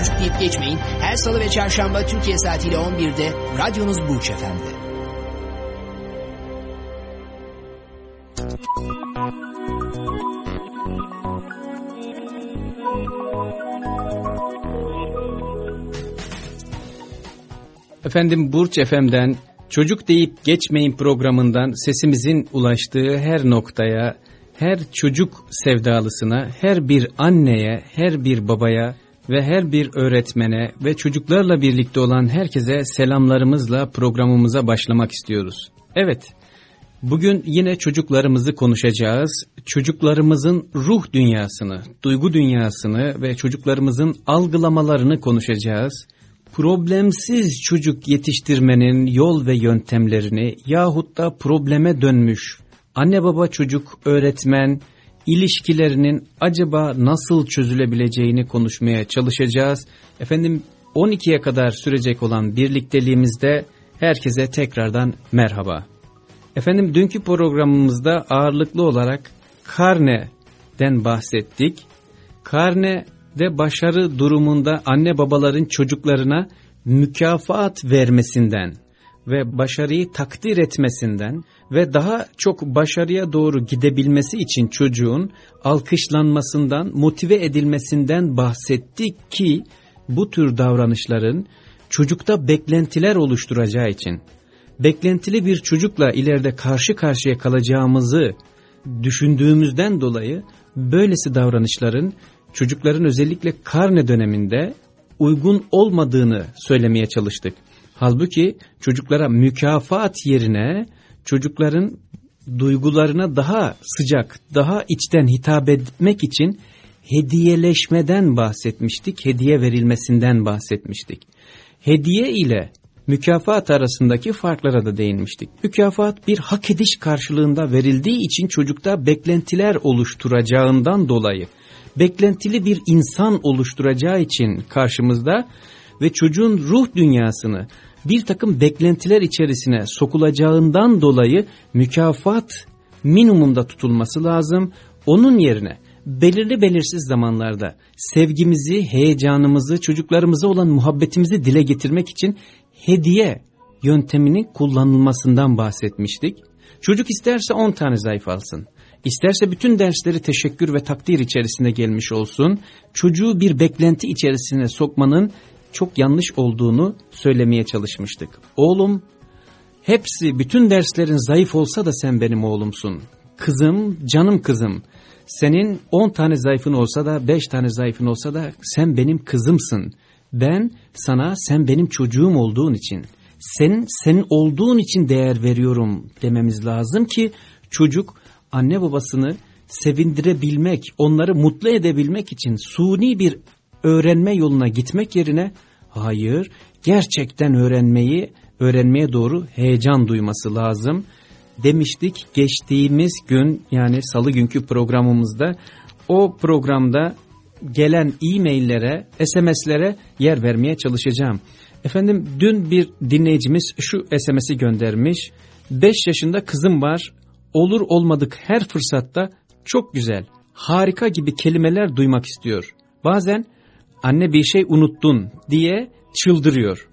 Çocuk deyip geçmeyin. Her salı ve çarşamba Türkiye saatiyle 11'de radyonuz Burç Efendi. Efendim Burç Efem'den Çocuk deyip geçmeyin programından sesimizin ulaştığı her noktaya, her çocuk sevdalısına, her bir anneye, her bir babaya ve her bir öğretmene ve çocuklarla birlikte olan herkese selamlarımızla programımıza başlamak istiyoruz. Evet, bugün yine çocuklarımızı konuşacağız. Çocuklarımızın ruh dünyasını, duygu dünyasını ve çocuklarımızın algılamalarını konuşacağız problemsiz çocuk yetiştirmenin yol ve yöntemlerini yahut da probleme dönmüş anne baba çocuk öğretmen ilişkilerinin acaba nasıl çözülebileceğini konuşmaya çalışacağız. Efendim 12'ye kadar sürecek olan birlikteliğimizde herkese tekrardan merhaba. Efendim dünkü programımızda ağırlıklı olarak karneden bahsettik. Karne ve başarı durumunda anne babaların çocuklarına mükafat vermesinden ve başarıyı takdir etmesinden ve daha çok başarıya doğru gidebilmesi için çocuğun alkışlanmasından, motive edilmesinden bahsettik ki bu tür davranışların çocukta beklentiler oluşturacağı için beklentili bir çocukla ileride karşı karşıya kalacağımızı düşündüğümüzden dolayı böylesi davranışların çocukların özellikle karne döneminde uygun olmadığını söylemeye çalıştık. Halbuki çocuklara mükafat yerine çocukların duygularına daha sıcak, daha içten hitap etmek için hediyeleşmeden bahsetmiştik, hediye verilmesinden bahsetmiştik. Hediye ile mükafat arasındaki farklara da değinmiştik. Mükafat bir hak ediş karşılığında verildiği için çocukta beklentiler oluşturacağından dolayı beklentili bir insan oluşturacağı için karşımızda ve çocuğun ruh dünyasını bir takım beklentiler içerisine sokulacağından dolayı mükafat minimumda tutulması lazım. Onun yerine belirli belirsiz zamanlarda sevgimizi, heyecanımızı, çocuklarımıza olan muhabbetimizi dile getirmek için hediye yönteminin kullanılmasından bahsetmiştik. Çocuk isterse 10 tane zayıf alsın. İsterse bütün dersleri teşekkür ve takdir içerisinde gelmiş olsun, çocuğu bir beklenti içerisine sokmanın çok yanlış olduğunu söylemeye çalışmıştık. Oğlum, hepsi bütün derslerin zayıf olsa da sen benim oğlumsun. Kızım, canım kızım. Senin on tane zayıfın olsa da beş tane zayıfın olsa da sen benim kızımsın. Ben sana sen benim çocuğum olduğun için, sen senin olduğun için değer veriyorum dememiz lazım ki çocuk anne babasını sevindirebilmek, onları mutlu edebilmek için suni bir öğrenme yoluna gitmek yerine hayır gerçekten öğrenmeyi öğrenmeye doğru heyecan duyması lazım demiştik geçtiğimiz gün yani salı günkü programımızda o programda gelen e-maillere SMS'lere yer vermeye çalışacağım. Efendim dün bir dinleyicimiz şu SMS'i göndermiş 5 yaşında kızım var olur olmadık her fırsatta çok güzel, harika gibi kelimeler duymak istiyor. Bazen anne bir şey unuttun diye çıldırıyor.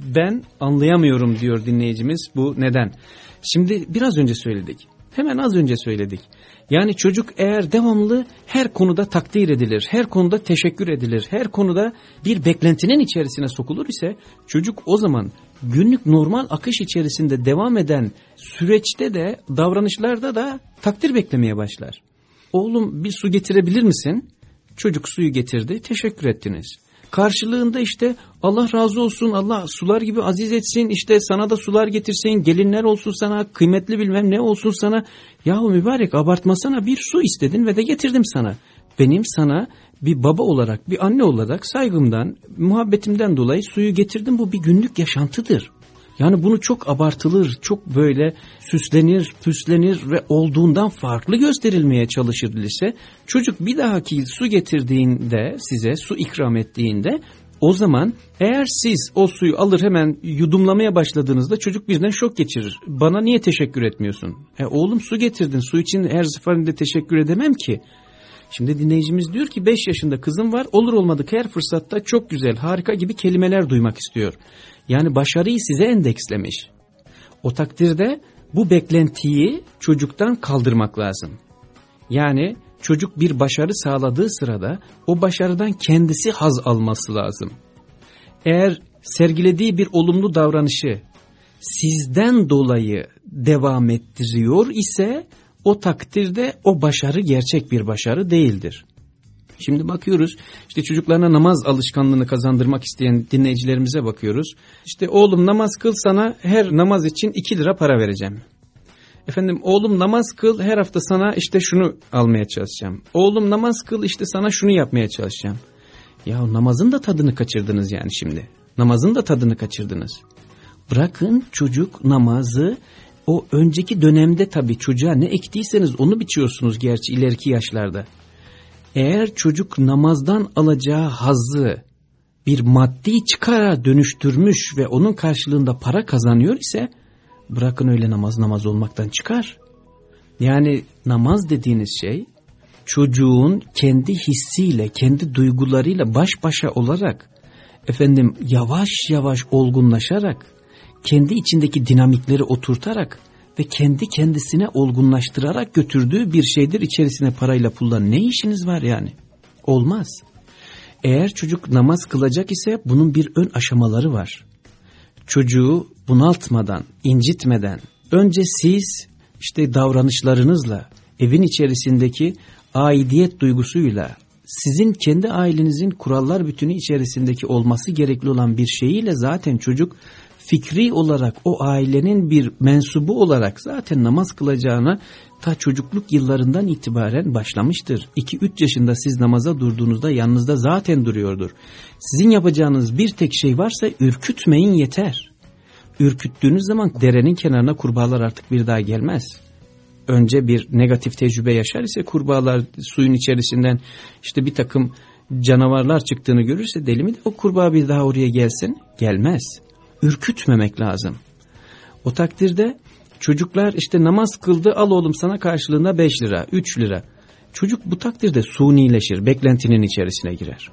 Ben anlayamıyorum diyor dinleyicimiz bu neden. Şimdi biraz önce söyledik. Hemen az önce söyledik. Yani çocuk eğer devamlı her konuda takdir edilir, her konuda teşekkür edilir, her konuda bir beklentinin içerisine sokulur ise çocuk o zaman günlük normal akış içerisinde devam eden süreçte de davranışlarda da takdir beklemeye başlar. Oğlum bir su getirebilir misin? Çocuk suyu getirdi, teşekkür ettiniz. Karşılığında işte Allah razı olsun, Allah sular gibi aziz etsin, işte sana da sular getirsin, gelinler olsun sana, kıymetli bilmem ne olsun sana. Yahu mübarek abartmasana bir su istedin ve de getirdim sana. Benim sana bir baba olarak, bir anne olarak saygımdan, muhabbetimden dolayı suyu getirdim. Bu bir günlük yaşantıdır. Yani bunu çok abartılır, çok böyle süslenir, püslenir ve olduğundan farklı gösterilmeye çalışır ise çocuk bir dahaki su getirdiğinde size su ikram ettiğinde o zaman eğer siz o suyu alır hemen yudumlamaya başladığınızda çocuk birden şok geçirir. Bana niye teşekkür etmiyorsun? E oğlum su getirdin su için her seferinde teşekkür edemem ki. Şimdi dinleyicimiz diyor ki 5 yaşında kızım var olur olmadık her fırsatta çok güzel harika gibi kelimeler duymak istiyor. Yani başarıyı size endekslemiş. O takdirde bu beklentiyi çocuktan kaldırmak lazım. Yani çocuk bir başarı sağladığı sırada o başarıdan kendisi haz alması lazım. Eğer sergilediği bir olumlu davranışı sizden dolayı devam ettiriyor ise o takdirde o başarı gerçek bir başarı değildir. Şimdi bakıyoruz işte çocuklarına namaz alışkanlığını kazandırmak isteyen dinleyicilerimize bakıyoruz. İşte oğlum namaz kıl sana her namaz için 2 lira para vereceğim. Efendim oğlum namaz kıl her hafta sana işte şunu almaya çalışacağım. Oğlum namaz kıl işte sana şunu yapmaya çalışacağım. Ya namazın da tadını kaçırdınız yani şimdi. Namazın da tadını kaçırdınız. Bırakın çocuk namazı o önceki dönemde tabii çocuğa ne ektiyseniz onu biçiyorsunuz gerçi ileriki yaşlarda. Eğer çocuk namazdan alacağı hazzı bir maddi çıkara dönüştürmüş ve onun karşılığında para kazanıyor ise bırakın öyle namaz namaz olmaktan çıkar. Yani namaz dediğiniz şey çocuğun kendi hissiyle, kendi duygularıyla baş başa olarak efendim yavaş yavaş olgunlaşarak kendi içindeki dinamikleri oturtarak ve kendi kendisine olgunlaştırarak götürdüğü bir şeydir içerisine parayla pulla ne işiniz var yani? Olmaz. Eğer çocuk namaz kılacak ise bunun bir ön aşamaları var. Çocuğu bunaltmadan, incitmeden önce siz işte davranışlarınızla evin içerisindeki aidiyet duygusuyla sizin kendi ailenizin kurallar bütünü içerisindeki olması gerekli olan bir şeyiyle zaten çocuk fikri olarak o ailenin bir mensubu olarak zaten namaz kılacağına ta çocukluk yıllarından itibaren başlamıştır. 2-3 yaşında siz namaza durduğunuzda yanınızda zaten duruyordur. Sizin yapacağınız bir tek şey varsa ürkütmeyin yeter. Ürküttüğünüz zaman derenin kenarına kurbağalar artık bir daha gelmez. Önce bir negatif tecrübe yaşar ise kurbağalar suyun içerisinden işte bir takım canavarlar çıktığını görürse deli mi de o kurbağa bir daha oraya gelsin? Gelmez ürkütmemek lazım. O takdirde çocuklar işte namaz kıldı al oğlum sana karşılığında 5 lira 3 lira. Çocuk bu takdirde sunileşir beklentinin içerisine girer.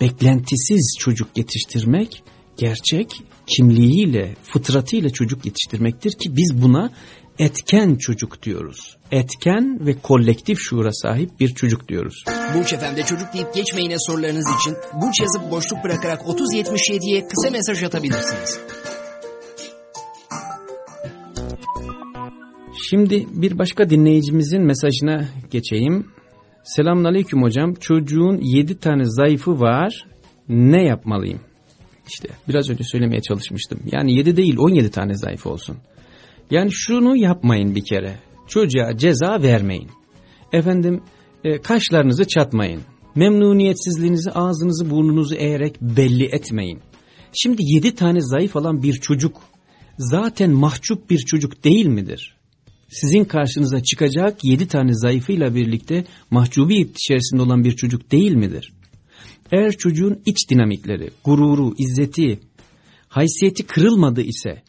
Beklentisiz çocuk yetiştirmek gerçek kimliğiyle fıtratıyla çocuk yetiştirmektir ki biz buna etken çocuk diyoruz. Etken ve kolektif şuura sahip bir çocuk diyoruz. Burç Efendi çocuk deyip geçmeyine sorularınız için Burç yazıp boşluk bırakarak 3077'ye kısa mesaj atabilirsiniz. Şimdi bir başka dinleyicimizin mesajına geçeyim. Selamünaleyküm hocam. Çocuğun 7 tane zayıfı var. Ne yapmalıyım? İşte biraz önce söylemeye çalışmıştım. Yani 7 değil 17 tane zayıf olsun. Yani şunu yapmayın bir kere. Çocuğa ceza vermeyin. Efendim e, kaşlarınızı çatmayın. Memnuniyetsizliğinizi ağzınızı burnunuzu eğerek belli etmeyin. Şimdi yedi tane zayıf olan bir çocuk zaten mahcup bir çocuk değil midir? Sizin karşınıza çıkacak yedi tane zayıfıyla birlikte mahcubiyet içerisinde olan bir çocuk değil midir? Eğer çocuğun iç dinamikleri, gururu, izzeti, haysiyeti kırılmadı ise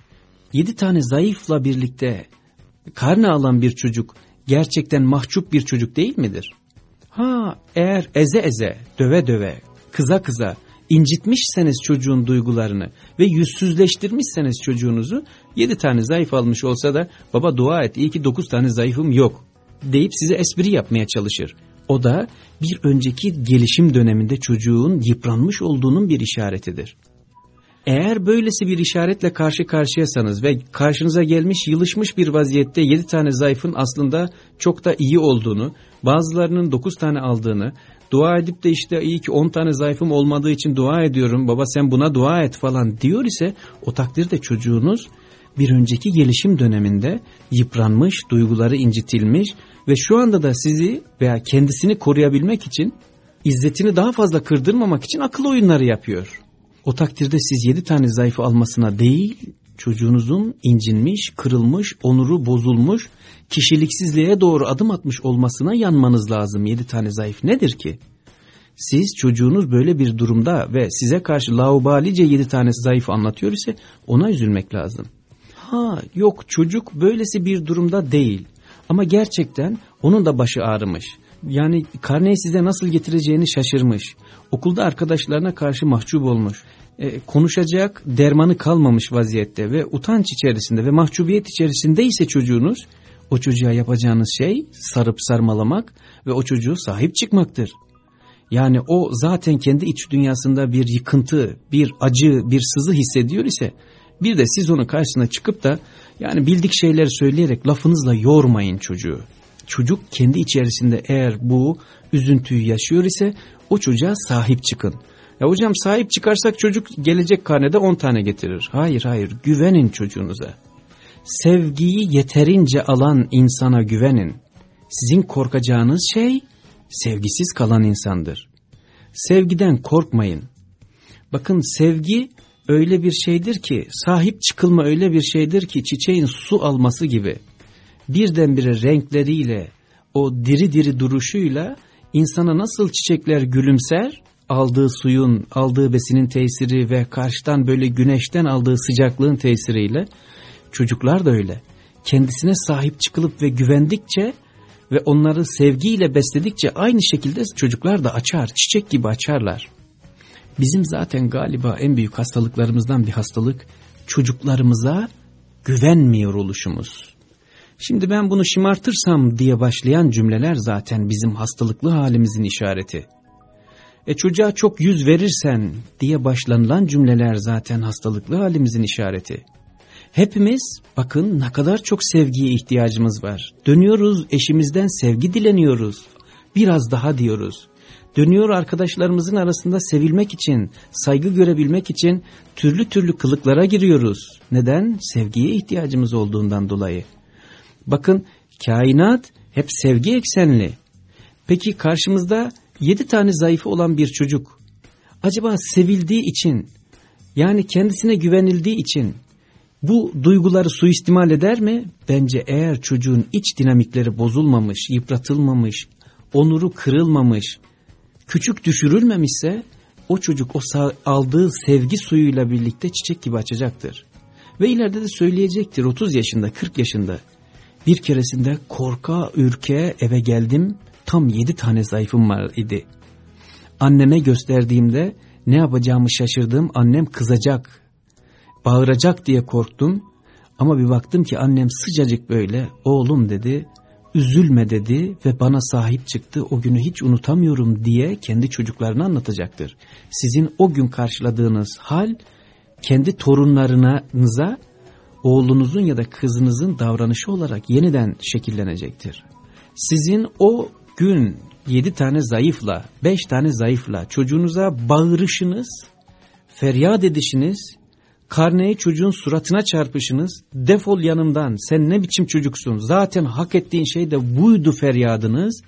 yedi tane zayıfla birlikte karne alan bir çocuk gerçekten mahcup bir çocuk değil midir? Ha eğer eze eze, döve döve, kıza kıza incitmişseniz çocuğun duygularını ve yüzsüzleştirmişseniz çocuğunuzu yedi tane zayıf almış olsa da baba dua et iyi ki dokuz tane zayıfım yok deyip size espri yapmaya çalışır. O da bir önceki gelişim döneminde çocuğun yıpranmış olduğunun bir işaretidir. Eğer böylesi bir işaretle karşı karşıyasanız ve karşınıza gelmiş yılışmış bir vaziyette 7 tane zayıfın aslında çok da iyi olduğunu, bazılarının 9 tane aldığını, dua edip de işte iyi ki 10 tane zayıfım olmadığı için dua ediyorum baba sen buna dua et falan diyor ise o takdirde çocuğunuz bir önceki gelişim döneminde yıpranmış, duyguları incitilmiş ve şu anda da sizi veya kendisini koruyabilmek için İzzetini daha fazla kırdırmamak için akıl oyunları yapıyor. O takdirde siz yedi tane zayıfı almasına değil, çocuğunuzun incinmiş, kırılmış, onuru bozulmuş, kişiliksizliğe doğru adım atmış olmasına yanmanız lazım. Yedi tane zayıf nedir ki? Siz çocuğunuz böyle bir durumda ve size karşı laubalice yedi tanesi zayıf anlatıyor ise ona üzülmek lazım. Ha yok çocuk böylesi bir durumda değil ama gerçekten onun da başı ağrımış. Yani karneyi size nasıl getireceğini şaşırmış. Okulda arkadaşlarına karşı mahcup olmuş. E, konuşacak dermanı kalmamış vaziyette ve utanç içerisinde ve mahcubiyet içerisinde ise çocuğunuz o çocuğa yapacağınız şey sarıp sarmalamak ve o çocuğu sahip çıkmaktır. Yani o zaten kendi iç dünyasında bir yıkıntı, bir acı, bir sızı hissediyor ise bir de siz onun karşısına çıkıp da yani bildik şeyler söyleyerek lafınızla yormayın çocuğu. Çocuk kendi içerisinde eğer bu üzüntüyü yaşıyor ise o çocuğa sahip çıkın. Ya hocam sahip çıkarsak çocuk gelecek karnede 10 tane getirir. Hayır hayır güvenin çocuğunuza. Sevgiyi yeterince alan insana güvenin. Sizin korkacağınız şey sevgisiz kalan insandır. Sevgiden korkmayın. Bakın sevgi öyle bir şeydir ki sahip çıkılma öyle bir şeydir ki çiçeğin su alması gibi birdenbire renkleriyle o diri diri duruşuyla insana nasıl çiçekler gülümser aldığı suyun aldığı besinin tesiri ve karşıdan böyle güneşten aldığı sıcaklığın tesiriyle çocuklar da öyle kendisine sahip çıkılıp ve güvendikçe ve onları sevgiyle besledikçe aynı şekilde çocuklar da açar, çiçek gibi açarlar. Bizim zaten galiba en büyük hastalıklarımızdan bir hastalık çocuklarımıza güvenmiyor oluşumuz. Şimdi ben bunu şımartırsam diye başlayan cümleler zaten bizim hastalıklı halimizin işareti. E çocuğa çok yüz verirsen diye başlanılan cümleler zaten hastalıklı halimizin işareti. Hepimiz bakın ne kadar çok sevgiye ihtiyacımız var. Dönüyoruz eşimizden sevgi dileniyoruz. Biraz daha diyoruz. Dönüyor arkadaşlarımızın arasında sevilmek için, saygı görebilmek için türlü türlü kılıklara giriyoruz. Neden? Sevgiye ihtiyacımız olduğundan dolayı. Bakın kainat hep sevgi eksenli. Peki karşımızda yedi tane zayıfı olan bir çocuk. Acaba sevildiği için yani kendisine güvenildiği için bu duyguları suistimal eder mi? Bence eğer çocuğun iç dinamikleri bozulmamış, yıpratılmamış, onuru kırılmamış, küçük düşürülmemişse o çocuk o aldığı sevgi suyuyla birlikte çiçek gibi açacaktır. Ve ileride de söyleyecektir 30 yaşında 40 yaşında. Bir keresinde korka ürke eve geldim tam 7 tane zayıfım var idi. Anneme gösterdiğimde ne yapacağımı şaşırdım annem kızacak bağıracak diye korktum. Ama bir baktım ki annem sıcacık böyle oğlum dedi, üzülme dedi ve bana sahip çıktı o günü hiç unutamıyorum diye kendi çocuklarına anlatacaktır. Sizin o gün karşıladığınız hal kendi torunlarınıza oğlunuzun ya da kızınızın davranışı olarak yeniden şekillenecektir. Sizin o gün yedi tane zayıfla, beş tane zayıfla çocuğunuza bağırışınız, feryat edişiniz karneyi çocuğun suratına çarpışınız, defol yanımdan sen ne biçim çocuksun zaten hak ettiğin şey de buydu feryadınız,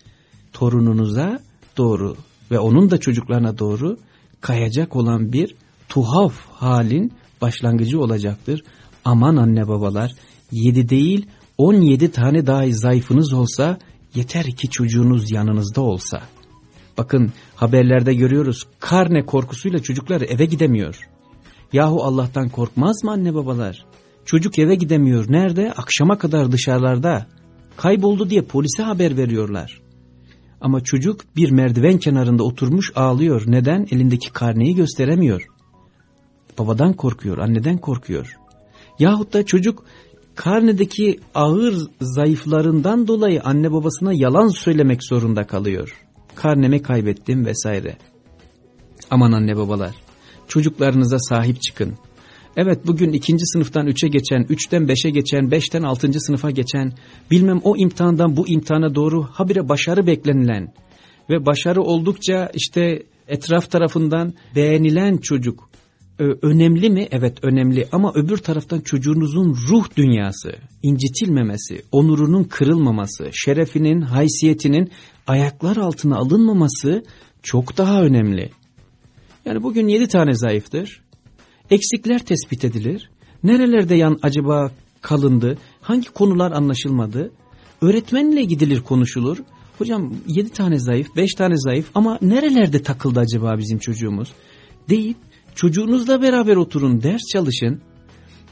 torununuza doğru ve onun da çocuklarına doğru kayacak olan bir tuhaf halin başlangıcı olacaktır. Aman anne babalar yedi değil on yedi tane daha zayıfınız olsa yeter ki çocuğunuz yanınızda olsa. Bakın haberlerde görüyoruz karne korkusuyla çocuklar eve gidemiyor. Yahu Allah'tan korkmaz mı anne babalar? Çocuk eve gidemiyor. Nerede? Akşama kadar dışarılarda. Kayboldu diye polise haber veriyorlar. Ama çocuk bir merdiven kenarında oturmuş ağlıyor. Neden? Elindeki karneyi gösteremiyor. Babadan korkuyor, anneden korkuyor. Yahut da çocuk karnedeki ağır zayıflarından dolayı anne babasına yalan söylemek zorunda kalıyor. Karnemi kaybettim vesaire. Aman anne babalar Çocuklarınıza sahip çıkın. Evet bugün ikinci sınıftan üçe geçen, üçten beşe geçen, beşten altıncı sınıfa geçen, bilmem o imtihandan bu imtihana doğru habire başarı beklenilen ve başarı oldukça işte etraf tarafından beğenilen çocuk önemli mi? Evet önemli ama öbür taraftan çocuğunuzun ruh dünyası, incitilmemesi, onurunun kırılmaması, şerefinin, haysiyetinin ayaklar altına alınmaması çok daha önemli. Yani bugün yedi tane zayıftır. Eksikler tespit edilir. Nerelerde yan acaba kalındı? Hangi konular anlaşılmadı? Öğretmenle gidilir konuşulur. Hocam yedi tane zayıf, beş tane zayıf ama nerelerde takıldı acaba bizim çocuğumuz? Deyip çocuğunuzla beraber oturun, ders çalışın.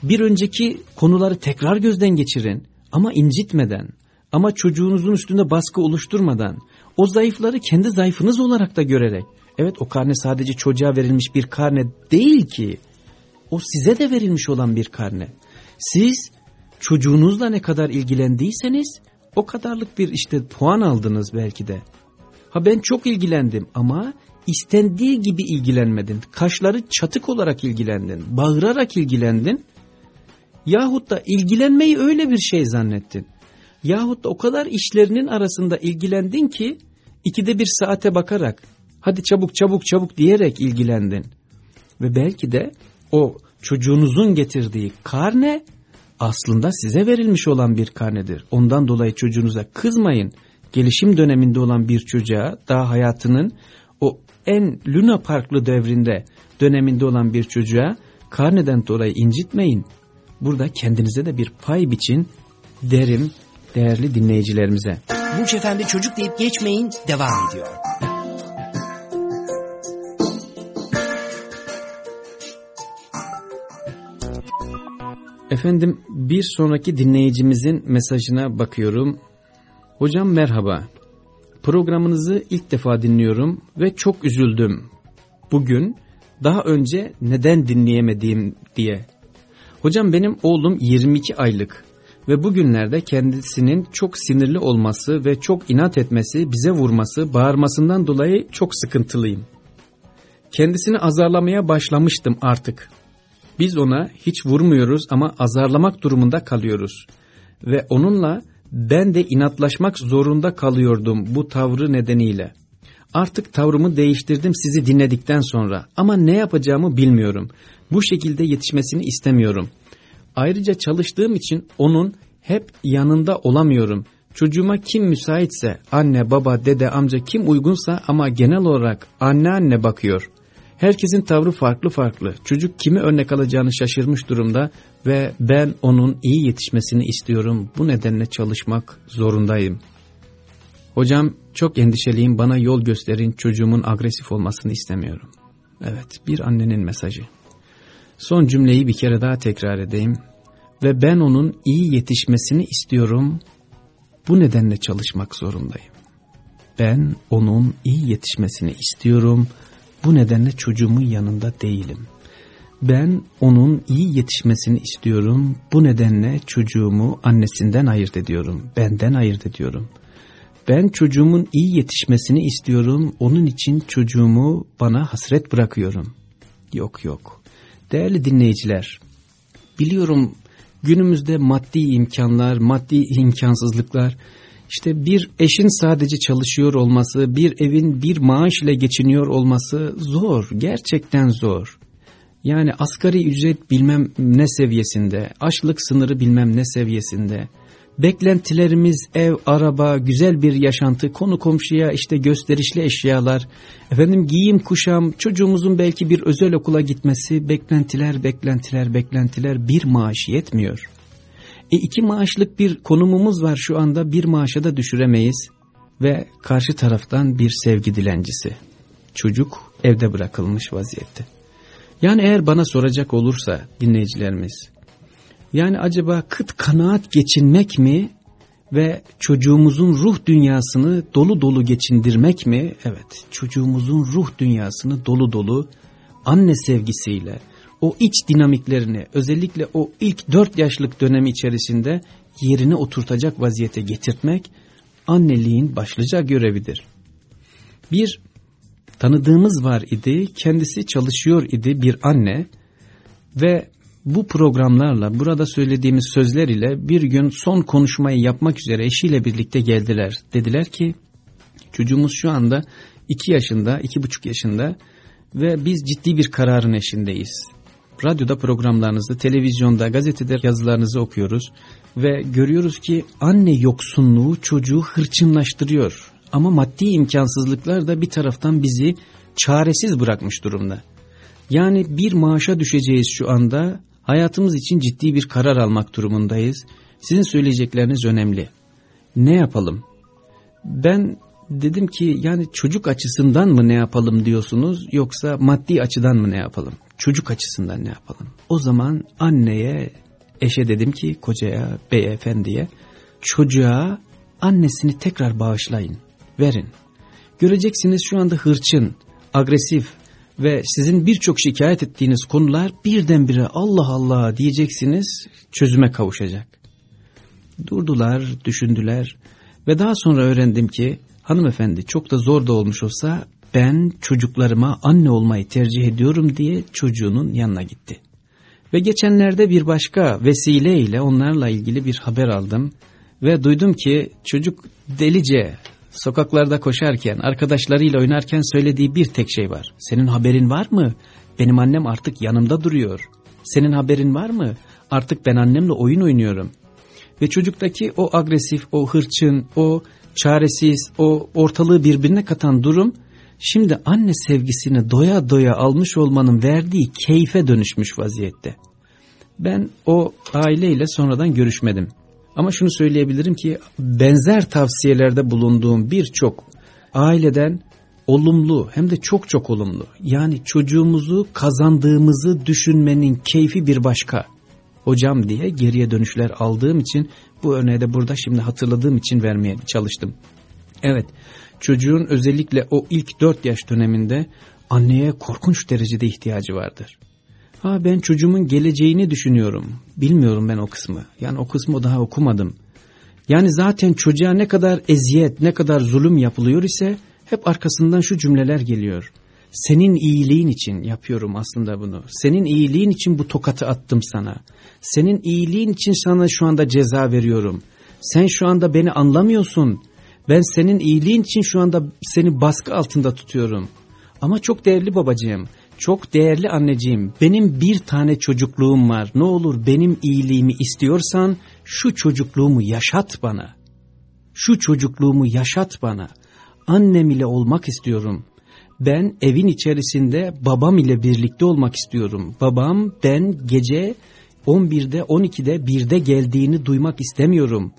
Bir önceki konuları tekrar gözden geçirin ama incitmeden ama çocuğunuzun üstünde baskı oluşturmadan o zayıfları kendi zayıfınız olarak da görerek evet o karne sadece çocuğa verilmiş bir karne değil ki o size de verilmiş olan bir karne. Siz çocuğunuzla ne kadar ilgilendiyseniz o kadarlık bir işte puan aldınız belki de. Ha ben çok ilgilendim ama istendiği gibi ilgilenmedin. Kaşları çatık olarak ilgilendin. Bağırarak ilgilendin. Yahut da ilgilenmeyi öyle bir şey zannettin. Yahut da o kadar işlerinin arasında ilgilendin ki ikide bir saate bakarak hadi çabuk çabuk çabuk diyerek ilgilendin. Ve belki de o çocuğunuzun getirdiği karne aslında size verilmiş olan bir karnedir. Ondan dolayı çocuğunuza kızmayın. Gelişim döneminde olan bir çocuğa daha hayatının o en Luna Parklı devrinde döneminde olan bir çocuğa karneden dolayı incitmeyin. Burada kendinize de bir pay biçin derim değerli dinleyicilerimize. Burç Efendi çocuk deyip geçmeyin devam ediyor. Efendim bir sonraki dinleyicimizin mesajına bakıyorum. Hocam merhaba. Programınızı ilk defa dinliyorum ve çok üzüldüm. Bugün daha önce neden dinleyemediğim diye. Hocam benim oğlum 22 aylık ve bugünlerde kendisinin çok sinirli olması ve çok inat etmesi, bize vurması, bağırmasından dolayı çok sıkıntılıyım. Kendisini azarlamaya başlamıştım artık. Biz ona hiç vurmuyoruz ama azarlamak durumunda kalıyoruz. Ve onunla ben de inatlaşmak zorunda kalıyordum bu tavrı nedeniyle. Artık tavrımı değiştirdim sizi dinledikten sonra ama ne yapacağımı bilmiyorum. Bu şekilde yetişmesini istemiyorum. Ayrıca çalıştığım için onun hep yanında olamıyorum. Çocuğuma kim müsaitse anne, baba, dede, amca kim uygunsa ama genel olarak anne anne bakıyor. Herkesin tavrı farklı farklı. Çocuk kimi örnek alacağını şaşırmış durumda ve ben onun iyi yetişmesini istiyorum. Bu nedenle çalışmak zorundayım. Hocam çok endişeliyim bana yol gösterin çocuğumun agresif olmasını istemiyorum. Evet bir annenin mesajı. Son cümleyi bir kere daha tekrar edeyim. Ve ben onun iyi yetişmesini istiyorum. Bu nedenle çalışmak zorundayım. Ben onun iyi yetişmesini istiyorum. Bu nedenle çocuğumun yanında değilim. Ben onun iyi yetişmesini istiyorum. Bu nedenle çocuğumu annesinden ayırt ediyorum. Benden ayırt ediyorum. Ben çocuğumun iyi yetişmesini istiyorum. Onun için çocuğumu bana hasret bırakıyorum. Yok yok. Değerli dinleyiciler, biliyorum günümüzde maddi imkanlar, maddi imkansızlıklar, işte bir eşin sadece çalışıyor olması, bir evin bir maaş ile geçiniyor olması zor, gerçekten zor. Yani asgari ücret bilmem ne seviyesinde, açlık sınırı bilmem ne seviyesinde, beklentilerimiz ev, araba, güzel bir yaşantı, konu komşuya işte gösterişli eşyalar, efendim giyim kuşam, çocuğumuzun belki bir özel okula gitmesi, beklentiler, beklentiler, beklentiler bir maaş yetmiyor. E iki maaşlık bir konumumuz var şu anda bir maaşa da düşüremeyiz ve karşı taraftan bir sevgi dilencisi. Çocuk evde bırakılmış vaziyette. Yani eğer bana soracak olursa dinleyicilerimiz, yani acaba kıt kanaat geçinmek mi ve çocuğumuzun ruh dünyasını dolu dolu geçindirmek mi? Evet, çocuğumuzun ruh dünyasını dolu dolu anne sevgisiyle, o iç dinamiklerini özellikle o ilk dört yaşlık dönemi içerisinde yerine oturtacak vaziyete getirtmek anneliğin başlıca görevidir. Bir tanıdığımız var idi, kendisi çalışıyor idi bir anne ve bu programlarla burada söylediğimiz sözler ile bir gün son konuşmayı yapmak üzere eşiyle birlikte geldiler. Dediler ki çocuğumuz şu anda iki yaşında, iki buçuk yaşında ve biz ciddi bir kararın eşindeyiz. Radyoda programlarınızı, televizyonda, gazetede yazılarınızı okuyoruz ve görüyoruz ki anne yoksunluğu çocuğu hırçınlaştırıyor. Ama maddi imkansızlıklar da bir taraftan bizi çaresiz bırakmış durumda. Yani bir maaşa düşeceğiz şu anda. Hayatımız için ciddi bir karar almak durumundayız. Sizin söyleyecekleriniz önemli. Ne yapalım? Ben dedim ki yani çocuk açısından mı ne yapalım diyorsunuz yoksa maddi açıdan mı ne yapalım? Çocuk açısından ne yapalım? O zaman anneye, eşe dedim ki kocaya, beyefendiye çocuğa annesini tekrar bağışlayın, verin. Göreceksiniz şu anda hırçın, agresif ve sizin birçok şikayet ettiğiniz konular birdenbire Allah Allah diyeceksiniz çözüme kavuşacak. Durdular, düşündüler ve daha sonra öğrendim ki hanımefendi çok da zor da olmuş olsa ben çocuklarıma anne olmayı tercih ediyorum diye çocuğunun yanına gitti. Ve geçenlerde bir başka vesileyle onlarla ilgili bir haber aldım ve duydum ki çocuk delice sokaklarda koşarken arkadaşlarıyla oynarken söylediği bir tek şey var. Senin haberin var mı? Benim annem artık yanımda duruyor. Senin haberin var mı? Artık ben annemle oyun oynuyorum. Ve çocuktaki o agresif, o hırçın, o çaresiz, o ortalığı birbirine katan durum şimdi anne sevgisini doya doya almış olmanın verdiği keyfe dönüşmüş vaziyette. Ben o aileyle sonradan görüşmedim. Ama şunu söyleyebilirim ki benzer tavsiyelerde bulunduğum birçok aileden olumlu hem de çok çok olumlu. Yani çocuğumuzu kazandığımızı düşünmenin keyfi bir başka. Hocam diye geriye dönüşler aldığım için bu örneği de burada şimdi hatırladığım için vermeye çalıştım. Evet çocuğun özellikle o ilk dört yaş döneminde anneye korkunç derecede ihtiyacı vardır. Ha ben çocuğumun geleceğini düşünüyorum. Bilmiyorum ben o kısmı. Yani o kısmı daha okumadım. Yani zaten çocuğa ne kadar eziyet, ne kadar zulüm yapılıyor ise hep arkasından şu cümleler geliyor. Senin iyiliğin için yapıyorum aslında bunu. Senin iyiliğin için bu tokatı attım sana. Senin iyiliğin için sana şu anda ceza veriyorum. Sen şu anda beni anlamıyorsun. Ben senin iyiliğin için şu anda seni baskı altında tutuyorum. Ama çok değerli babacığım, çok değerli anneciğim, benim bir tane çocukluğum var. Ne olur benim iyiliğimi istiyorsan şu çocukluğumu yaşat bana. Şu çocukluğumu yaşat bana. Annem ile olmak istiyorum. Ben evin içerisinde babam ile birlikte olmak istiyorum. Babam ben gece 11'de 12'de 1'de geldiğini duymak istemiyorum.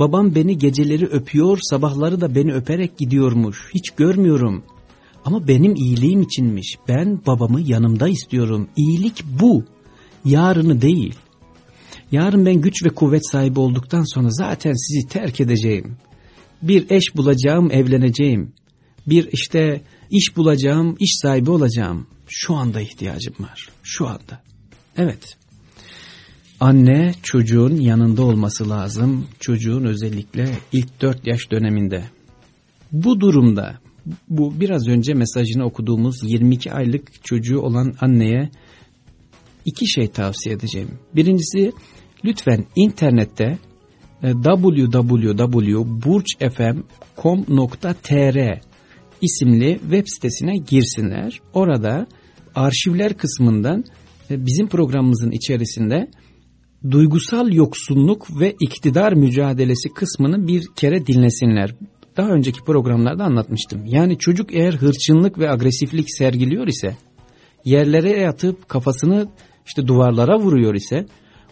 Babam beni geceleri öpüyor sabahları da beni öperek gidiyormuş. Hiç görmüyorum. Ama benim iyiliğim içinmiş. Ben babamı yanımda istiyorum. İyilik bu. Yarını değil. Yarın ben güç ve kuvvet sahibi olduktan sonra zaten sizi terk edeceğim. Bir eş bulacağım, evleneceğim. Bir işte iş bulacağım, iş sahibi olacağım. Şu anda ihtiyacım var. Şu anda. Evet. Anne çocuğun yanında olması lazım. Çocuğun özellikle ilk dört yaş döneminde. Bu durumda bu biraz önce mesajını okuduğumuz 22 aylık çocuğu olan anneye iki şey tavsiye edeceğim. Birincisi lütfen internette e, www.burcfm.com.tr isimli web sitesine girsinler. Orada arşivler kısmından e, bizim programımızın içerisinde duygusal yoksunluk ve iktidar mücadelesi kısmını bir kere dinlesinler. Daha önceki programlarda anlatmıştım. Yani çocuk eğer hırçınlık ve agresiflik sergiliyor ise, yerlere yatıp kafasını işte duvarlara vuruyor ise,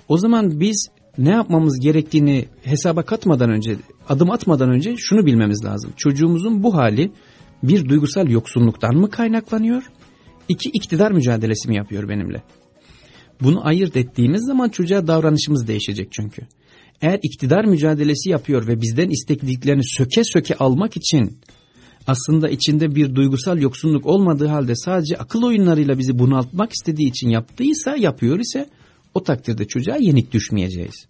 o zaman biz ne yapmamız gerektiğini hesaba katmadan önce, adım atmadan önce şunu bilmemiz lazım. Çocuğumuzun bu hali bir duygusal yoksunluktan mı kaynaklanıyor? İki iktidar mücadelesi mi yapıyor benimle? Bunu ayırt ettiğimiz zaman çocuğa davranışımız değişecek çünkü. Eğer iktidar mücadelesi yapıyor ve bizden isteklediklerini söke söke almak için aslında içinde bir duygusal yoksunluk olmadığı halde sadece akıl oyunlarıyla bizi bunaltmak istediği için yaptıysa, yapıyor ise o takdirde çocuğa yenik düşmeyeceğiz.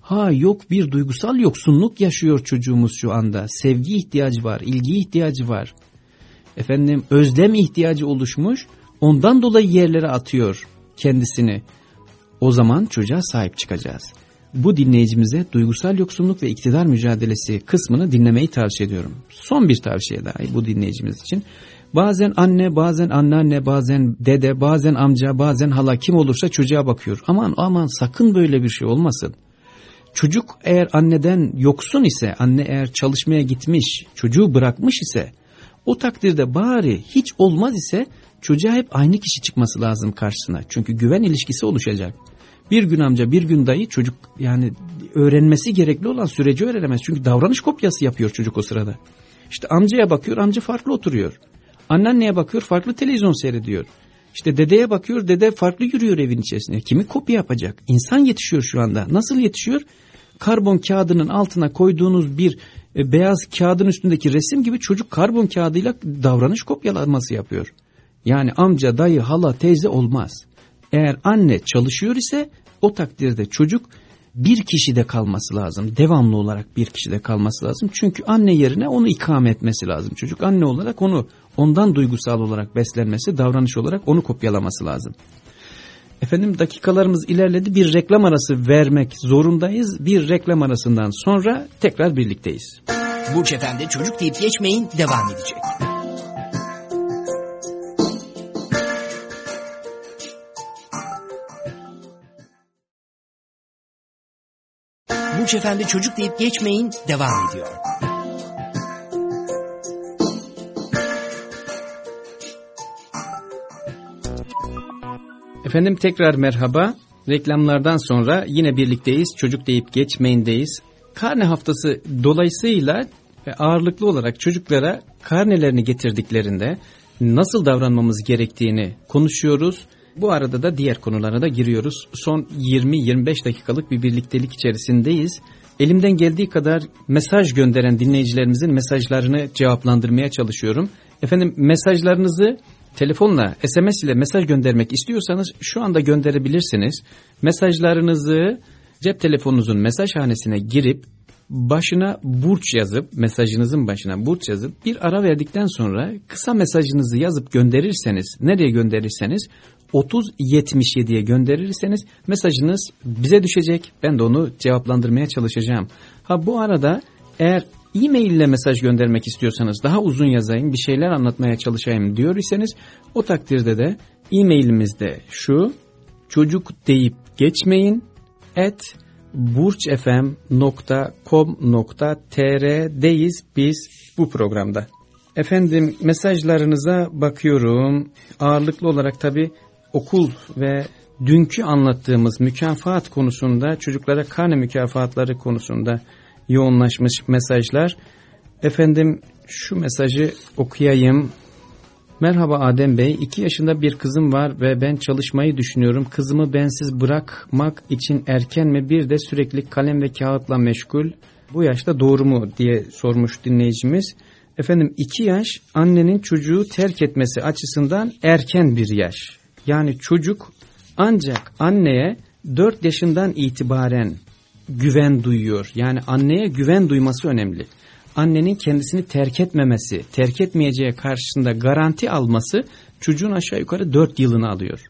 Ha yok bir duygusal yoksunluk yaşıyor çocuğumuz şu anda. Sevgi ihtiyacı var, ilgi ihtiyacı var. Efendim özlem ihtiyacı oluşmuş. Ondan dolayı yerlere atıyor kendisini. O zaman çocuğa sahip çıkacağız. Bu dinleyicimize duygusal yoksunluk ve iktidar mücadelesi kısmını dinlemeyi tavsiye ediyorum. Son bir tavsiye daha bu dinleyicimiz için. Bazen anne, bazen anneanne, bazen dede, bazen amca, bazen hala kim olursa çocuğa bakıyor. Aman aman sakın böyle bir şey olmasın. Çocuk eğer anneden yoksun ise, anne eğer çalışmaya gitmiş, çocuğu bırakmış ise, o takdirde bari hiç olmaz ise çocuğa hep aynı kişi çıkması lazım karşısına. Çünkü güven ilişkisi oluşacak. Bir gün amca bir gün dayı çocuk yani öğrenmesi gerekli olan süreci öğrenemez. Çünkü davranış kopyası yapıyor çocuk o sırada. İşte amcaya bakıyor amca farklı oturuyor. Anneanneye bakıyor farklı televizyon seyrediyor. İşte dedeye bakıyor dede farklı yürüyor evin içerisinde. Kimi kopya yapacak? İnsan yetişiyor şu anda. Nasıl yetişiyor? Karbon kağıdının altına koyduğunuz bir e, beyaz kağıdın üstündeki resim gibi çocuk karbon kağıdıyla davranış kopyalaması yapıyor. Yani amca, dayı, hala, teyze olmaz. Eğer anne çalışıyor ise o takdirde çocuk bir kişide kalması lazım. Devamlı olarak bir kişide kalması lazım. Çünkü anne yerine onu ikame etmesi lazım. Çocuk anne olarak onu ondan duygusal olarak beslenmesi, davranış olarak onu kopyalaması lazım. Efendim dakikalarımız ilerledi. Bir reklam arası vermek zorundayız. Bir reklam arasından sonra tekrar birlikteyiz. Burç Efendi çocuk deyip geçmeyin devam edecek. Burç Efendi çocuk deyip geçmeyin devam ediyor. Efendim tekrar merhaba. Reklamlardan sonra yine birlikteyiz. Çocuk deyip geçmeyindeyiz. Karne haftası dolayısıyla ağırlıklı olarak çocuklara karnelerini getirdiklerinde nasıl davranmamız gerektiğini konuşuyoruz. Bu arada da diğer konulara da giriyoruz. Son 20-25 dakikalık bir birliktelik içerisindeyiz. Elimden geldiği kadar mesaj gönderen dinleyicilerimizin mesajlarını cevaplandırmaya çalışıyorum. Efendim mesajlarınızı telefonla, SMS ile mesaj göndermek istiyorsanız şu anda gönderebilirsiniz. Mesajlarınızı cep telefonunuzun mesajhanesine girip başına burç yazıp mesajınızın başına burç yazıp bir ara verdikten sonra kısa mesajınızı yazıp gönderirseniz nereye gönderirseniz 3077'ye gönderirseniz mesajınız bize düşecek. Ben de onu cevaplandırmaya çalışacağım. Ha bu arada eğer e-mail ile mesaj göndermek istiyorsanız daha uzun yazayım bir şeyler anlatmaya çalışayım diyor iseniz o takdirde de e-mailimizde şu çocuk deyip geçmeyin et burçfm.com.tr'deyiz biz bu programda. Efendim mesajlarınıza bakıyorum. Ağırlıklı olarak tabi okul ve dünkü anlattığımız mükafat konusunda çocuklara karne mükafatları konusunda yoğunlaşmış mesajlar. Efendim şu mesajı okuyayım. Merhaba Adem Bey, 2 yaşında bir kızım var ve ben çalışmayı düşünüyorum. Kızımı bensiz bırakmak için erken mi bir de sürekli kalem ve kağıtla meşgul. Bu yaşta doğru mu diye sormuş dinleyicimiz. Efendim 2 yaş annenin çocuğu terk etmesi açısından erken bir yaş. Yani çocuk ancak anneye 4 yaşından itibaren güven duyuyor. Yani anneye güven duyması önemli. Annenin kendisini terk etmemesi, terk etmeyeceği karşısında garanti alması çocuğun aşağı yukarı 4 yılını alıyor.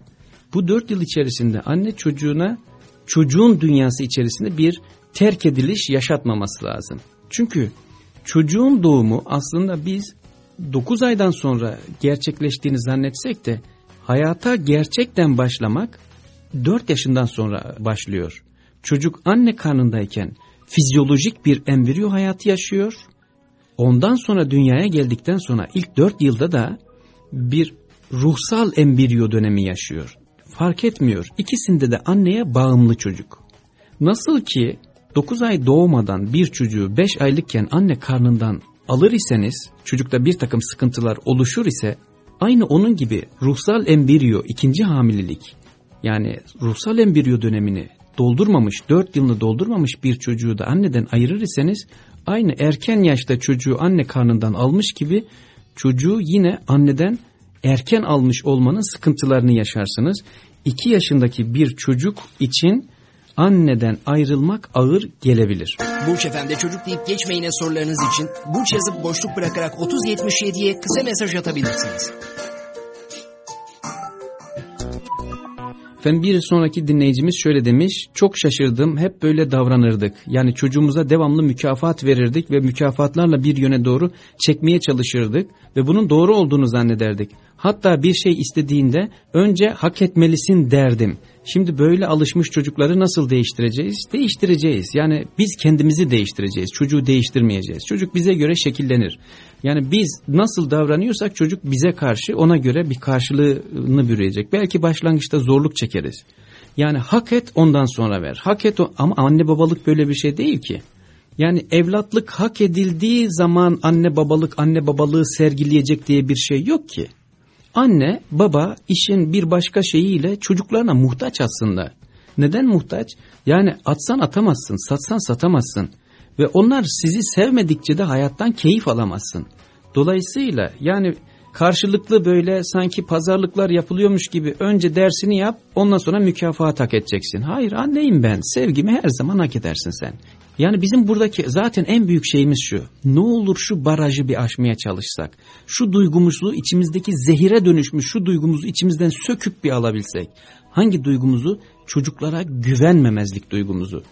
Bu 4 yıl içerisinde anne çocuğuna çocuğun dünyası içerisinde bir terk ediliş yaşatmaması lazım. Çünkü çocuğun doğumu aslında biz 9 aydan sonra gerçekleştiğini zannetsek de hayata gerçekten başlamak 4 yaşından sonra başlıyor. Çocuk anne karnındayken fizyolojik bir embriyo hayatı yaşıyor. Ondan sonra dünyaya geldikten sonra ilk 4 yılda da bir ruhsal embriyo dönemi yaşıyor. Fark etmiyor. İkisinde de anneye bağımlı çocuk. Nasıl ki 9 ay doğmadan bir çocuğu 5 aylıkken anne karnından alır iseniz çocukta bir takım sıkıntılar oluşur ise aynı onun gibi ruhsal embriyo ikinci hamilelik yani ruhsal embriyo dönemini doldurmamış, 4 yılını doldurmamış bir çocuğu da anneden ayırır iseniz aynı erken yaşta çocuğu anne karnından almış gibi çocuğu yine anneden erken almış olmanın sıkıntılarını yaşarsınız. 2 yaşındaki bir çocuk için anneden ayrılmak ağır gelebilir. Burç Efendi çocuk deyip geçmeyine sorularınız için Burç yazıp boşluk bırakarak 3077'ye kısa mesaj atabilirsiniz. Efendim bir sonraki dinleyicimiz şöyle demiş. Çok şaşırdım hep böyle davranırdık. Yani çocuğumuza devamlı mükafat verirdik ve mükafatlarla bir yöne doğru çekmeye çalışırdık. Ve bunun doğru olduğunu zannederdik. Hatta bir şey istediğinde önce hak etmelisin derdim. Şimdi böyle alışmış çocukları nasıl değiştireceğiz? Değiştireceğiz. Yani biz kendimizi değiştireceğiz. Çocuğu değiştirmeyeceğiz. Çocuk bize göre şekillenir. Yani biz nasıl davranıyorsak çocuk bize karşı ona göre bir karşılığını bürüyecek. Belki başlangıçta zorluk çekeriz. Yani hak et ondan sonra ver. Hak et o, ama anne babalık böyle bir şey değil ki. Yani evlatlık hak edildiği zaman anne babalık anne babalığı sergileyecek diye bir şey yok ki. Anne, baba işin bir başka şeyiyle çocuklarına muhtaç aslında. Neden muhtaç? Yani atsan atamazsın, satsan satamazsın. Ve onlar sizi sevmedikçe de hayattan keyif alamazsın. Dolayısıyla yani karşılıklı böyle sanki pazarlıklar yapılıyormuş gibi önce dersini yap ondan sonra mükafat hak edeceksin. Hayır anneyim ben sevgimi her zaman hak edersin sen. Yani bizim buradaki zaten en büyük şeyimiz şu. Ne olur şu barajı bir aşmaya çalışsak. Şu duygumuzu içimizdeki zehire dönüşmüş şu duygumuzu içimizden söküp bir alabilsek. Hangi duygumuzu? Çocuklara güvenmemezlik duygumuzu.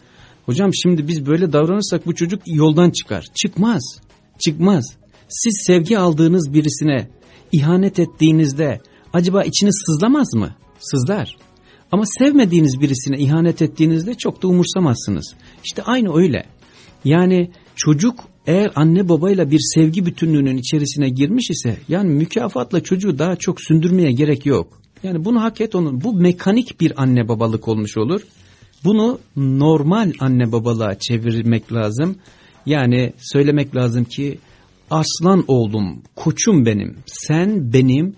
Hocam şimdi biz böyle davranırsak bu çocuk yoldan çıkar. Çıkmaz. Çıkmaz. Siz sevgi aldığınız birisine ihanet ettiğinizde acaba içiniz sızlamaz mı? Sızlar. Ama sevmediğiniz birisine ihanet ettiğinizde çok da umursamazsınız. İşte aynı öyle. Yani çocuk eğer anne babayla bir sevgi bütünlüğünün içerisine girmiş ise yani mükafatla çocuğu daha çok sündürmeye gerek yok. Yani bunu hak et onun. Bu mekanik bir anne babalık olmuş olur. Bunu normal anne babalığa çevirmek lazım. Yani söylemek lazım ki aslan oğlum, koçum benim, sen benim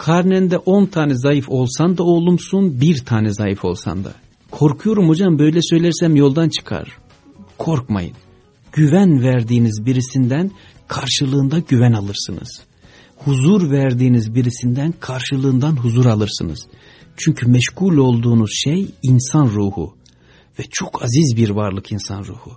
karnende 10 tane zayıf olsan da oğlumsun, bir tane zayıf olsan da. Korkuyorum hocam böyle söylersem yoldan çıkar. Korkmayın. Güven verdiğiniz birisinden karşılığında güven alırsınız. Huzur verdiğiniz birisinden karşılığından huzur alırsınız. Çünkü meşgul olduğunuz şey insan ruhu ve çok aziz bir varlık insan ruhu.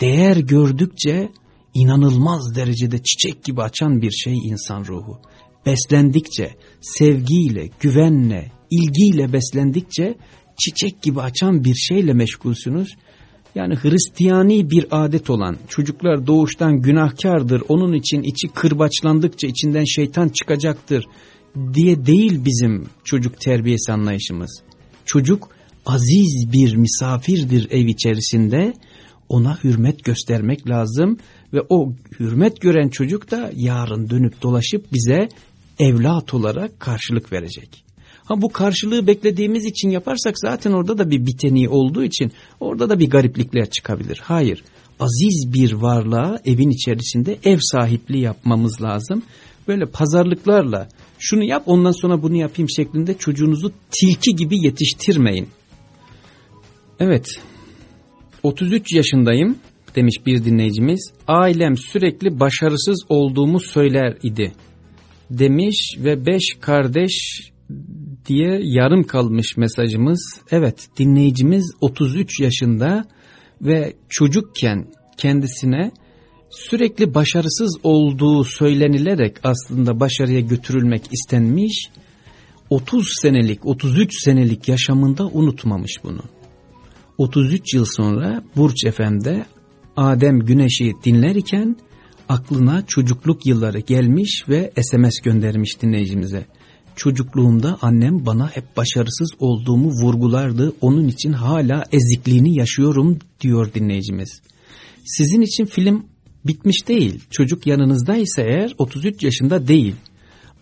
Değer gördükçe inanılmaz derecede çiçek gibi açan bir şey insan ruhu. Beslendikçe, sevgiyle, güvenle, ilgiyle beslendikçe çiçek gibi açan bir şeyle meşgulsünüz. Yani Hristiyani bir adet olan çocuklar doğuştan günahkardır, onun için içi kırbaçlandıkça içinden şeytan çıkacaktır diye değil bizim çocuk terbiyesi anlayışımız. Çocuk aziz bir misafirdir ev içerisinde ona hürmet göstermek lazım ve o hürmet gören çocuk da yarın dönüp dolaşıp bize evlat olarak karşılık verecek. Ha bu karşılığı beklediğimiz için yaparsak zaten orada da bir biteni olduğu için orada da bir gariplikler çıkabilir. Hayır, aziz bir varlığa evin içerisinde ev sahipliği yapmamız lazım. Böyle pazarlıklarla şunu yap ondan sonra bunu yapayım şeklinde çocuğunuzu tilki gibi yetiştirmeyin. Evet, 33 yaşındayım demiş bir dinleyicimiz. Ailem sürekli başarısız olduğumu söyler idi demiş ve beş kardeş diye yarım kalmış mesajımız. Evet dinleyicimiz 33 yaşında ve çocukken kendisine sürekli başarısız olduğu söylenilerek aslında başarıya götürülmek istenmiş. 30 senelik 33 senelik yaşamında unutmamış bunu. 33 yıl sonra Burç Efendi Adem Güneş'i dinlerken aklına çocukluk yılları gelmiş ve SMS göndermiş dinleyicimize. Çocukluğumda annem bana hep başarısız olduğumu vurgulardı. Onun için hala ezikliğini yaşıyorum diyor dinleyicimiz. Sizin için film bitmiş değil. Çocuk yanınızdaysa eğer 33 yaşında değil.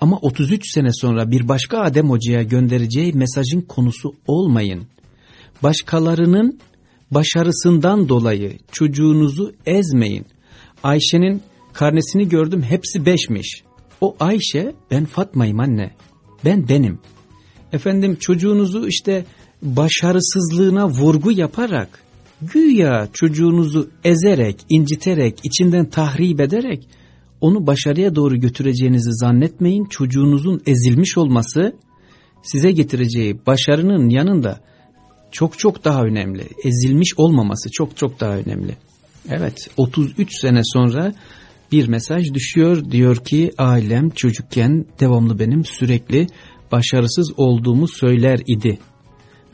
Ama 33 sene sonra bir başka Adem Hoca'ya göndereceği mesajın konusu olmayın. Başkalarının başarısından dolayı çocuğunuzu ezmeyin. Ayşe'nin karnesini gördüm hepsi beşmiş. O Ayşe ben Fatma'yım anne. Ben benim. Efendim çocuğunuzu işte başarısızlığına vurgu yaparak güya çocuğunuzu ezerek, inciterek, içinden tahrip ederek onu başarıya doğru götüreceğinizi zannetmeyin. Çocuğunuzun ezilmiş olması size getireceği başarının yanında çok çok daha önemli. Ezilmiş olmaması çok çok daha önemli. Evet 33 sene sonra bir mesaj düşüyor. Diyor ki ailem çocukken devamlı benim sürekli başarısız olduğumu söyler idi.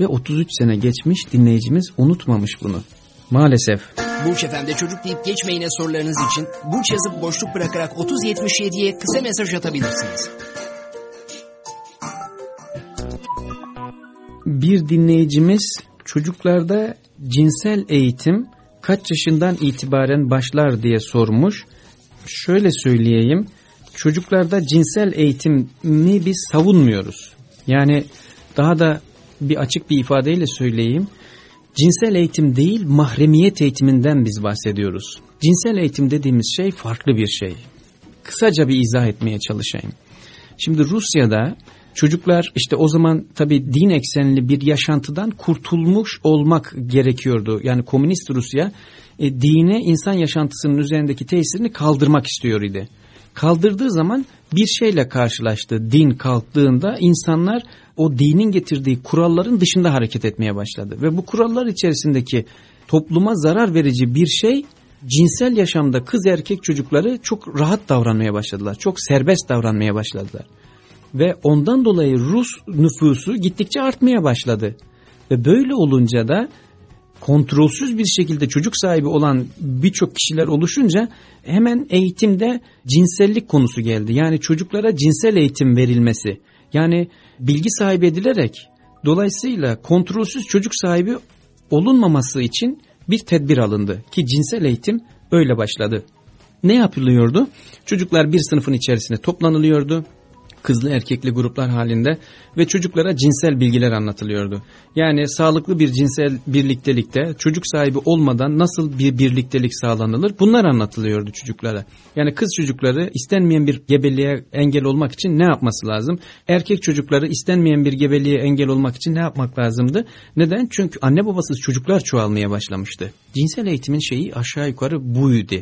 Ve 33 sene geçmiş dinleyicimiz unutmamış bunu. Maalesef. Burç Efendi çocuk deyip geçmeyine sorularınız için Burç yazıp boşluk bırakarak 3077'ye kısa mesaj atabilirsiniz. Bir dinleyicimiz çocuklarda cinsel eğitim kaç yaşından itibaren başlar diye sormuş. Şöyle söyleyeyim. Çocuklarda cinsel eğitimi biz savunmuyoruz. Yani daha da bir açık bir ifadeyle söyleyeyim. Cinsel eğitim değil mahremiyet eğitiminden biz bahsediyoruz. Cinsel eğitim dediğimiz şey farklı bir şey. Kısaca bir izah etmeye çalışayım. Şimdi Rusya'da çocuklar işte o zaman tabi din eksenli bir yaşantıdan kurtulmuş olmak gerekiyordu. Yani komünist Rusya e, dine insan yaşantısının üzerindeki tesirini kaldırmak istiyor idi. Kaldırdığı zaman bir şeyle karşılaştı. Din kalktığında insanlar o dinin getirdiği kuralların dışında hareket etmeye başladı. Ve bu kurallar içerisindeki topluma zarar verici bir şey cinsel yaşamda kız erkek çocukları çok rahat davranmaya başladılar. Çok serbest davranmaya başladılar. Ve ondan dolayı Rus nüfusu gittikçe artmaya başladı. Ve böyle olunca da kontrolsüz bir şekilde çocuk sahibi olan birçok kişiler oluşunca hemen eğitimde cinsellik konusu geldi. Yani çocuklara cinsel eğitim verilmesi. Yani bilgi sahibi edilerek dolayısıyla kontrolsüz çocuk sahibi olunmaması için bir tedbir alındı ki cinsel eğitim öyle başladı. Ne yapılıyordu? Çocuklar bir sınıfın içerisine toplanılıyordu kızlı erkekli gruplar halinde ve çocuklara cinsel bilgiler anlatılıyordu. Yani sağlıklı bir cinsel birliktelikte çocuk sahibi olmadan nasıl bir birliktelik sağlanılır bunlar anlatılıyordu çocuklara. Yani kız çocukları istenmeyen bir gebeliğe engel olmak için ne yapması lazım? Erkek çocukları istenmeyen bir gebeliğe engel olmak için ne yapmak lazımdı? Neden? Çünkü anne babasız çocuklar çoğalmaya başlamıştı. Cinsel eğitimin şeyi aşağı yukarı buydu.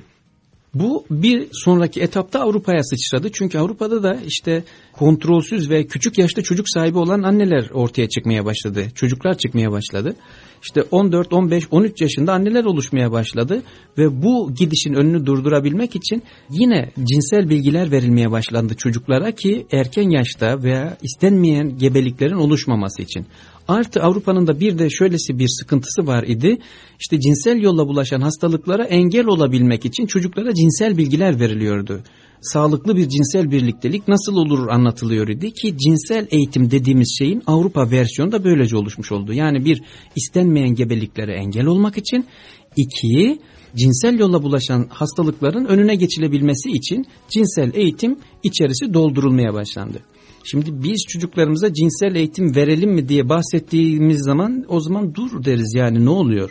Bu bir sonraki etapta Avrupa'ya sıçradı. Çünkü Avrupa'da da işte kontrolsüz ve küçük yaşta çocuk sahibi olan anneler ortaya çıkmaya başladı. Çocuklar çıkmaya başladı. İşte 14, 15, 13 yaşında anneler oluşmaya başladı ve bu gidişin önünü durdurabilmek için yine cinsel bilgiler verilmeye başlandı çocuklara ki erken yaşta veya istenmeyen gebeliklerin oluşmaması için. Artı Avrupa'nın da bir de şöylesi bir sıkıntısı var idi. İşte cinsel yolla bulaşan hastalıklara engel olabilmek için çocuklara cinsel bilgiler veriliyordu. Sağlıklı bir cinsel birliktelik nasıl olur anlatılıyor idi ki cinsel eğitim dediğimiz şeyin Avrupa versiyonu da böylece oluşmuş oldu. Yani bir istenmeyen gebeliklere engel olmak için iki cinsel yolla bulaşan hastalıkların önüne geçilebilmesi için cinsel eğitim içerisi doldurulmaya başlandı. Şimdi biz çocuklarımıza cinsel eğitim verelim mi diye bahsettiğimiz zaman o zaman dur deriz yani ne oluyor?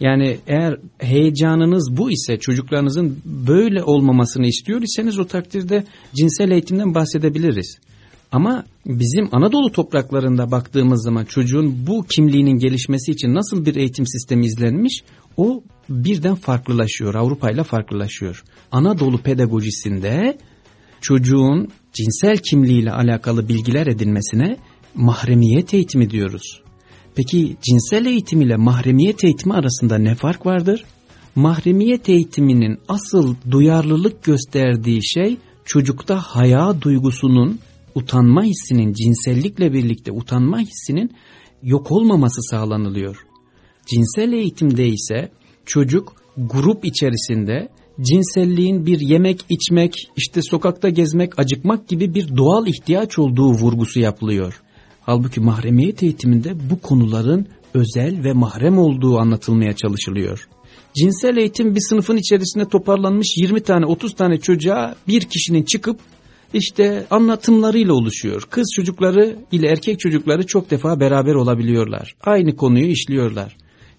Yani eğer heyecanınız bu ise çocuklarınızın böyle olmamasını istiyor iseniz o takdirde cinsel eğitimden bahsedebiliriz. Ama bizim Anadolu topraklarında baktığımız zaman çocuğun bu kimliğinin gelişmesi için nasıl bir eğitim sistemi izlenmiş o birden farklılaşıyor Avrupa ile farklılaşıyor. Anadolu pedagojisinde çocuğun cinsel kimliğiyle alakalı bilgiler edinmesine mahremiyet eğitimi diyoruz. Peki cinsel eğitim ile mahremiyet eğitimi arasında ne fark vardır? Mahremiyet eğitiminin asıl duyarlılık gösterdiği şey çocukta haya duygusunun, utanma hissinin, cinsellikle birlikte utanma hissinin yok olmaması sağlanılıyor. Cinsel eğitimde ise çocuk grup içerisinde cinselliğin bir yemek içmek, işte sokakta gezmek, acıkmak gibi bir doğal ihtiyaç olduğu vurgusu yapılıyor. Halbuki mahremiyet eğitiminde bu konuların özel ve mahrem olduğu anlatılmaya çalışılıyor. Cinsel eğitim bir sınıfın içerisinde toparlanmış 20 tane 30 tane çocuğa bir kişinin çıkıp işte anlatımlarıyla oluşuyor. Kız çocukları ile erkek çocukları çok defa beraber olabiliyorlar. Aynı konuyu işliyorlar.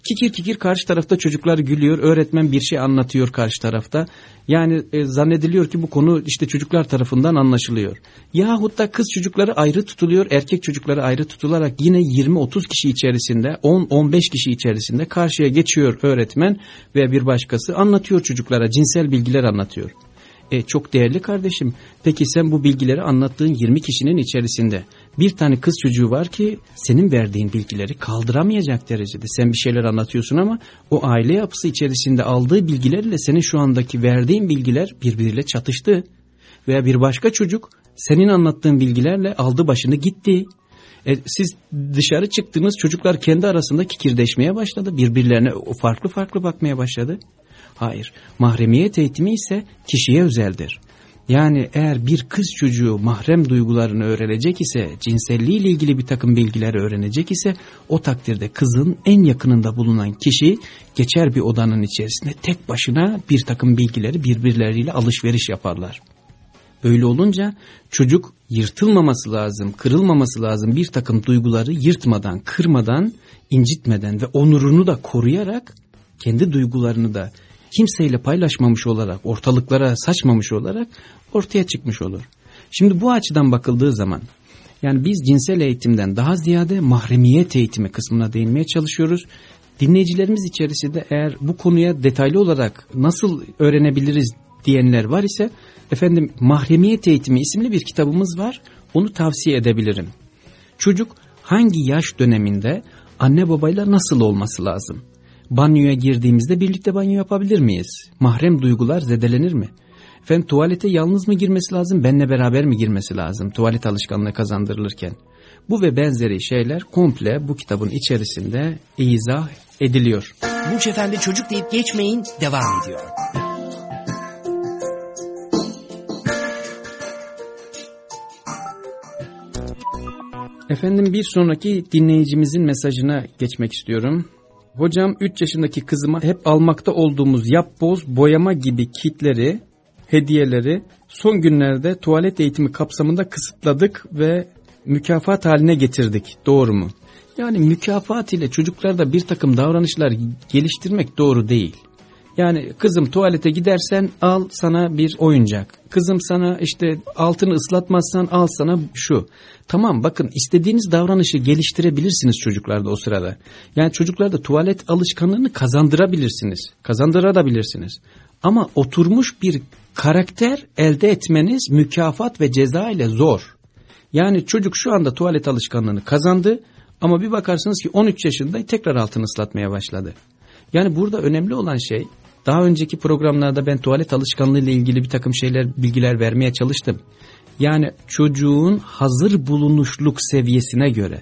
Kikir kikir karşı tarafta çocuklar gülüyor. Öğretmen bir şey anlatıyor karşı tarafta. Yani e, zannediliyor ki bu konu işte çocuklar tarafından anlaşılıyor. Yahut da kız çocukları ayrı tutuluyor. Erkek çocukları ayrı tutularak yine 20-30 kişi içerisinde 10-15 kişi içerisinde karşıya geçiyor öğretmen ve bir başkası anlatıyor çocuklara cinsel bilgiler anlatıyor. E, çok değerli kardeşim. Peki sen bu bilgileri anlattığın 20 kişinin içerisinde bir tane kız çocuğu var ki senin verdiğin bilgileri kaldıramayacak derecede. Sen bir şeyler anlatıyorsun ama o aile yapısı içerisinde aldığı bilgilerle senin şu andaki verdiğin bilgiler birbiriyle çatıştı. Veya bir başka çocuk senin anlattığın bilgilerle aldı başını gitti. E, siz dışarı çıktınız çocuklar kendi arasında kikirdeşmeye başladı. Birbirlerine farklı farklı bakmaya başladı. Hayır, mahremiyet eğitimi ise kişiye özeldir. Yani eğer bir kız çocuğu mahrem duygularını öğrenecek ise, cinselliğiyle ilgili bir takım bilgileri öğrenecek ise, o takdirde kızın en yakınında bulunan kişi geçer bir odanın içerisinde tek başına bir takım bilgileri birbirleriyle alışveriş yaparlar. Böyle olunca çocuk yırtılmaması lazım, kırılmaması lazım bir takım duyguları yırtmadan, kırmadan, incitmeden ve onurunu da koruyarak kendi duygularını da kimseyle paylaşmamış olarak, ortalıklara saçmamış olarak ortaya çıkmış olur. Şimdi bu açıdan bakıldığı zaman yani biz cinsel eğitimden daha ziyade mahremiyet eğitimi kısmına değinmeye çalışıyoruz. Dinleyicilerimiz içerisinde eğer bu konuya detaylı olarak nasıl öğrenebiliriz diyenler var ise efendim Mahremiyet Eğitimi isimli bir kitabımız var. Onu tavsiye edebilirim. Çocuk hangi yaş döneminde anne babayla nasıl olması lazım? Banyoya girdiğimizde birlikte banyo yapabilir miyiz? Mahrem duygular zedelenir mi? Efendim tuvalete yalnız mı girmesi lazım, benle beraber mi girmesi lazım tuvalet alışkanlığı kazandırılırken? Bu ve benzeri şeyler komple bu kitabın içerisinde izah ediliyor. Burç Efendi çocuk deyip geçmeyin devam ediyor. Efendim bir sonraki dinleyicimizin mesajına geçmek istiyorum. Hocam 3 yaşındaki kızıma hep almakta olduğumuz yapboz, boyama gibi kitleri, hediyeleri son günlerde tuvalet eğitimi kapsamında kısıtladık ve mükafat haline getirdik. Doğru mu? Yani mükafat ile çocuklarda bir takım davranışlar geliştirmek doğru değil. Yani kızım tuvalete gidersen al sana bir oyuncak. Kızım sana işte altını ıslatmazsan al sana şu. Tamam bakın istediğiniz davranışı geliştirebilirsiniz çocuklarda o sırada. Yani çocuklarda tuvalet alışkanlığını kazandırabilirsiniz. Kazandırabilirsiniz. Ama oturmuş bir karakter elde etmeniz mükafat ve ceza ile zor. Yani çocuk şu anda tuvalet alışkanlığını kazandı ama bir bakarsınız ki 13 yaşında tekrar altını ıslatmaya başladı. Yani burada önemli olan şey daha önceki programlarda ben tuvalet alışkanlığı ile ilgili bir takım şeyler, bilgiler vermeye çalıştım. Yani çocuğun hazır bulunuşluk seviyesine göre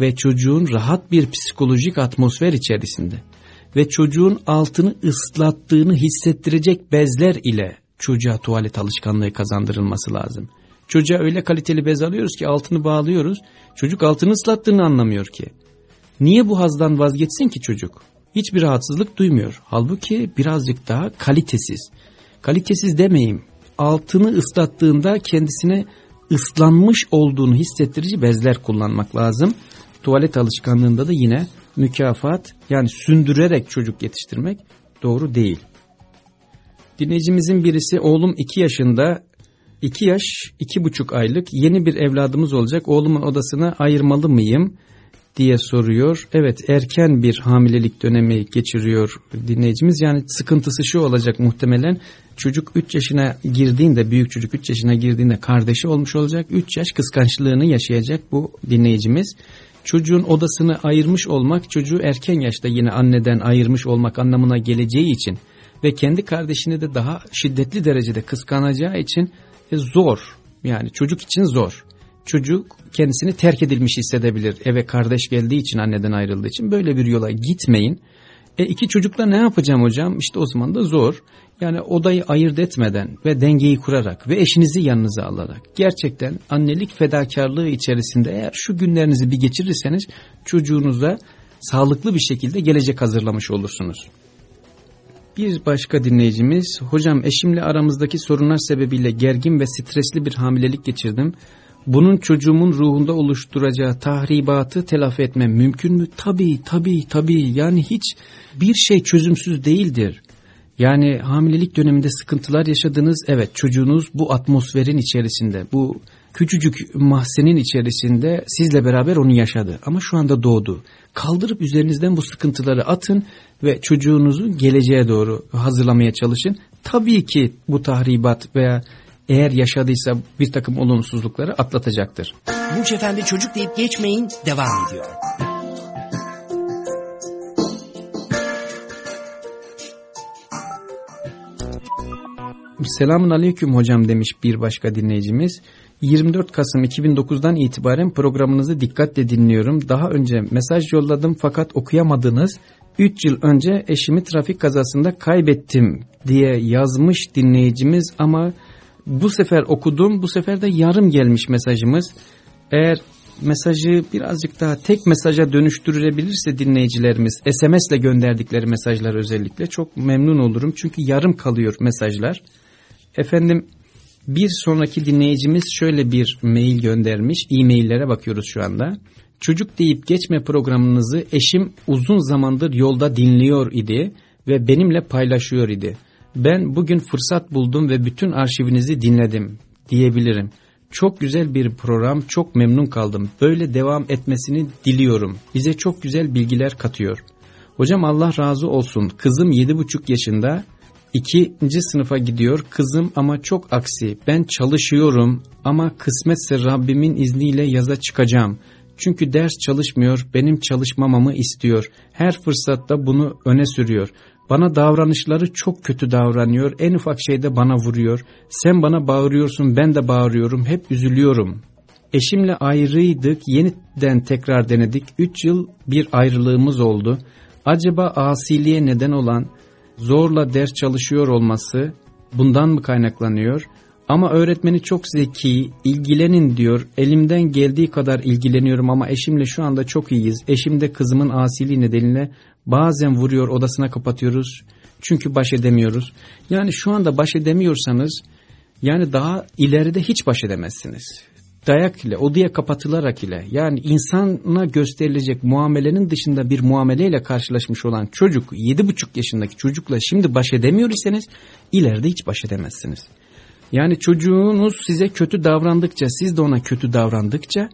ve çocuğun rahat bir psikolojik atmosfer içerisinde ve çocuğun altını ıslattığını hissettirecek bezler ile çocuğa tuvalet alışkanlığı kazandırılması lazım. Çocuğa öyle kaliteli bez alıyoruz ki altını bağlıyoruz. Çocuk altını ıslattığını anlamıyor ki. Niye bu hazdan vazgeçsin ki çocuk? Hiçbir rahatsızlık duymuyor. Halbuki birazcık daha kalitesiz. Kalitesiz demeyeyim. Altını ıslattığında kendisine ıslanmış olduğunu hissettirici bezler kullanmak lazım. Tuvalet alışkanlığında da yine mükafat yani sündürerek çocuk yetiştirmek doğru değil. Dinleyicimizin birisi oğlum 2 yaşında 2 yaş 2,5 aylık yeni bir evladımız olacak oğlumun odasına ayırmalı mıyım? Diye soruyor. Evet erken bir hamilelik dönemi geçiriyor dinleyicimiz. Yani sıkıntısı şu olacak muhtemelen. Çocuk 3 yaşına girdiğinde büyük çocuk 3 yaşına girdiğinde kardeşi olmuş olacak. 3 yaş kıskançlığını yaşayacak bu dinleyicimiz. Çocuğun odasını ayırmış olmak çocuğu erken yaşta yine anneden ayırmış olmak anlamına geleceği için ve kendi kardeşini de daha şiddetli derecede kıskanacağı için e, zor. Yani çocuk için zor çocuk kendisini terk edilmiş hissedebilir. Eve kardeş geldiği için anneden ayrıldığı için böyle bir yola gitmeyin. E iki çocukla ne yapacağım hocam? İşte o zaman da zor. Yani odayı ayırt etmeden ve dengeyi kurarak ve eşinizi yanınıza alarak gerçekten annelik fedakarlığı içerisinde eğer şu günlerinizi bir geçirirseniz çocuğunuza sağlıklı bir şekilde gelecek hazırlamış olursunuz. Bir başka dinleyicimiz, hocam eşimle aramızdaki sorunlar sebebiyle gergin ve stresli bir hamilelik geçirdim bunun çocuğumun ruhunda oluşturacağı tahribatı telafi etmem mümkün mü? Tabii tabii tabii yani hiç bir şey çözümsüz değildir. Yani hamilelik döneminde sıkıntılar yaşadınız evet çocuğunuz bu atmosferin içerisinde bu küçücük mahzenin içerisinde sizle beraber onu yaşadı ama şu anda doğdu. Kaldırıp üzerinizden bu sıkıntıları atın ve çocuğunuzu geleceğe doğru hazırlamaya çalışın. Tabii ki bu tahribat veya eğer yaşadıysa bir takım olumsuzlukları atlatacaktır. Burç Efendi çocuk deyip geçmeyin devam ediyor. Selamun Aleyküm hocam demiş bir başka dinleyicimiz. 24 Kasım 2009'dan itibaren programınızı dikkatle dinliyorum. Daha önce mesaj yolladım fakat okuyamadınız. 3 yıl önce eşimi trafik kazasında kaybettim diye yazmış dinleyicimiz ama Bu sefer okudum, bu sefer de yarım gelmiş mesajımız. Eğer mesajı birazcık daha tek mesaja dönüştürülebilirse dinleyicilerimiz, SMS ile gönderdikleri mesajlar özellikle çok memnun olurum. Çünkü yarım kalıyor mesajlar. Efendim bir sonraki dinleyicimiz şöyle bir mail göndermiş. E-maillere bakıyoruz şu anda. Çocuk deyip geçme programınızı eşim uzun zamandır yolda dinliyor idi ve benimle paylaşıyor idi. Ben bugün fırsat buldum ve bütün arşivinizi dinledim diyebilirim. Çok güzel bir program, çok memnun kaldım. Böyle devam etmesini diliyorum. Bize çok güzel bilgiler katıyor. Hocam Allah razı olsun. Kızım 7,5 yaşında ikinci sınıfa gidiyor. Kızım ama çok aksi. Ben çalışıyorum ama kısmetse Rabbimin izniyle yaza çıkacağım. Çünkü ders çalışmıyor, benim çalışmamamı istiyor. Her fırsatta bunu öne sürüyor. Bana davranışları çok kötü davranıyor. En ufak şeyde bana vuruyor. Sen bana bağırıyorsun, ben de bağırıyorum. Hep üzülüyorum. Eşimle ayrıydık, yeniden tekrar denedik. Üç yıl bir ayrılığımız oldu. Acaba asiliğe neden olan zorla ders çalışıyor olması bundan mı kaynaklanıyor? Ama öğretmeni çok zeki, ilgilenin diyor. Elimden geldiği kadar ilgileniyorum ama eşimle şu anda çok iyiyiz. Eşim de kızımın asiliği nedeniyle bazen vuruyor odasına kapatıyoruz. Çünkü baş edemiyoruz. Yani şu anda baş edemiyorsanız yani daha ileride hiç baş edemezsiniz. Dayak ile, odaya kapatılarak ile yani insana gösterilecek muamelenin dışında bir muameleyle karşılaşmış olan çocuk, 7,5 yaşındaki çocukla şimdi baş edemiyor iseniz ileride hiç baş edemezsiniz. Yani çocuğunuz size kötü davrandıkça, siz de ona kötü davrandıkça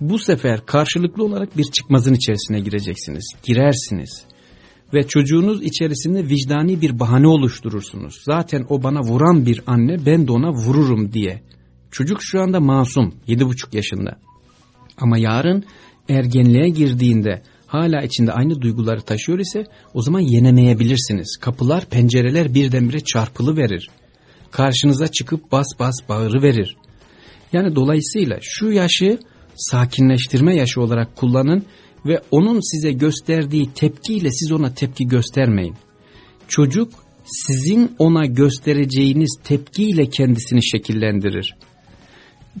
bu sefer karşılıklı olarak bir çıkmazın içerisine gireceksiniz, girersiniz. Ve çocuğunuz içerisinde vicdani bir bahane oluşturursunuz. Zaten o bana vuran bir anne, ben de ona vururum diye. Çocuk şu anda masum, 7,5 yaşında. Ama yarın ergenliğe girdiğinde hala içinde aynı duyguları taşıyor ise o zaman yenemeyebilirsiniz. Kapılar, pencereler birdenbire çarpılı verir karşınıza çıkıp bas bas bağırı verir. Yani dolayısıyla şu yaşı sakinleştirme yaşı olarak kullanın ve onun size gösterdiği tepkiyle siz ona tepki göstermeyin. Çocuk sizin ona göstereceğiniz tepkiyle kendisini şekillendirir.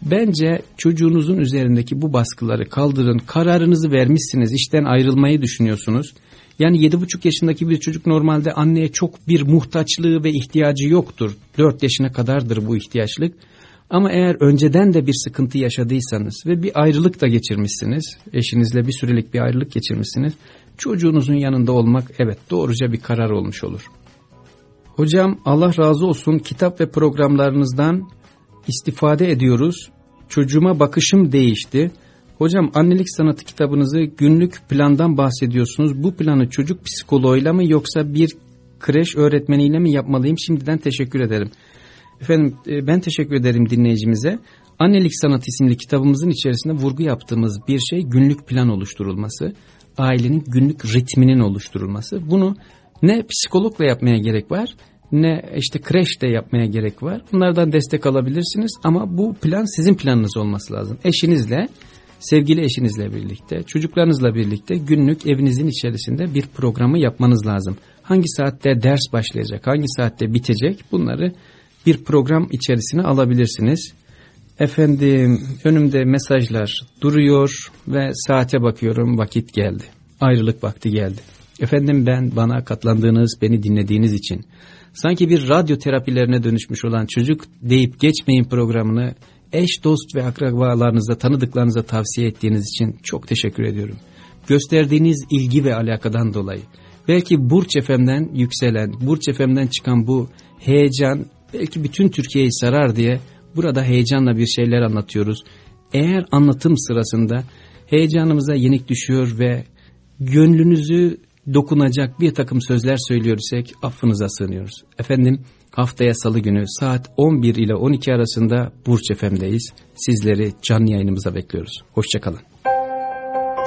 Bence çocuğunuzun üzerindeki bu baskıları kaldırın, kararınızı vermişsiniz, işten ayrılmayı düşünüyorsunuz. Yani yedi buçuk yaşındaki bir çocuk normalde anneye çok bir muhtaçlığı ve ihtiyacı yoktur. Dört yaşına kadardır bu ihtiyaçlık. Ama eğer önceden de bir sıkıntı yaşadıysanız ve bir ayrılık da geçirmişsiniz, eşinizle bir sürelik bir ayrılık geçirmişsiniz, çocuğunuzun yanında olmak evet doğruca bir karar olmuş olur. Hocam Allah razı olsun kitap ve programlarınızdan istifade ediyoruz. Çocuğuma bakışım değişti. Hocam annelik sanatı kitabınızı günlük plandan bahsediyorsunuz. Bu planı çocuk psikoloğuyla mı yoksa bir kreş öğretmeniyle mi yapmalıyım? Şimdiden teşekkür ederim. Efendim e, ben teşekkür ederim dinleyicimize. Annelik Sanatı isimli kitabımızın içerisinde vurgu yaptığımız bir şey günlük plan oluşturulması. Ailenin günlük ritminin oluşturulması. Bunu ne psikologla yapmaya gerek var ne işte kreşte yapmaya gerek var. Bunlardan destek alabilirsiniz ama bu plan sizin planınız olması lazım. Eşinizle sevgili eşinizle birlikte, çocuklarınızla birlikte günlük evinizin içerisinde bir programı yapmanız lazım. Hangi saatte ders başlayacak, hangi saatte bitecek bunları bir program içerisine alabilirsiniz. Efendim önümde mesajlar duruyor ve saate bakıyorum vakit geldi. Ayrılık vakti geldi. Efendim ben bana katlandığınız, beni dinlediğiniz için sanki bir radyo terapilerine dönüşmüş olan çocuk deyip geçmeyin programını eş, dost ve akrabalarınıza, tanıdıklarınıza tavsiye ettiğiniz için çok teşekkür ediyorum. Gösterdiğiniz ilgi ve alakadan dolayı. Belki Burç Efem'den yükselen, Burç Efem'den çıkan bu heyecan belki bütün Türkiye'yi sarar diye burada heyecanla bir şeyler anlatıyoruz. Eğer anlatım sırasında heyecanımıza yenik düşüyor ve gönlünüzü dokunacak bir takım sözler söylüyor isek affınıza sığınıyoruz. Efendim Haftaya salı günü saat 11 ile 12 arasında Burç FM'deyiz. Sizleri canlı yayınımıza bekliyoruz. Hoşçakalın.